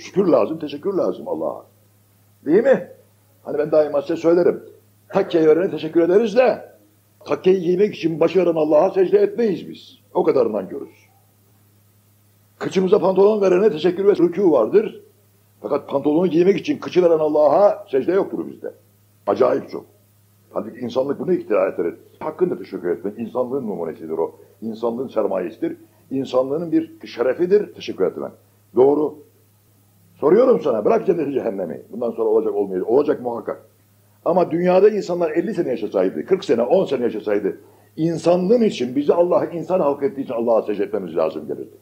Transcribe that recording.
Şükür lazım, teşekkür lazım Allah'a. Değil mi? Hani ben daima size söylerim. Takkeyi verene teşekkür ederiz de takkeyi giymek için başaran Allah'a secde etmeyiz biz. O kadarından görürüz. Kıçımıza pantolon verene teşekkür ve rükû vardır. Fakat pantolonu giymek için kıçı veren Allah'a secde yoktur bizde. Acayip çok. Halbuki insanlık bunu iktidar eder. Hakkında teşekkür etmek insanlığın numunesidir o. İnsanlığın sermayesidir. İnsanlığın bir şerefidir teşekkür etmek. Doğru. Soruyorum sana bırak cenneti cehennemi. Bundan sonra olacak olmayacak. Olacak muhakkak. Ama dünyada insanlar 50 sene yaşasaydı, 40 sene, 10 sene yaşasaydı insanlığın için bizi Allah insan halk ettiği için Allah'a secde etmemiz lazım gelirdi.